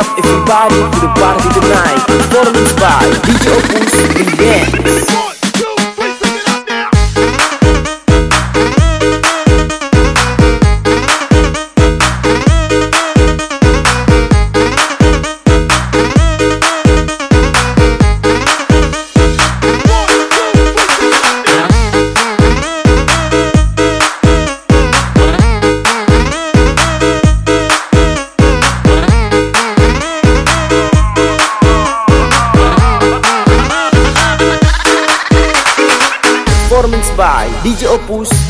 up everybody to the party tonight. the by DJ Opus Dance. by DJ Opus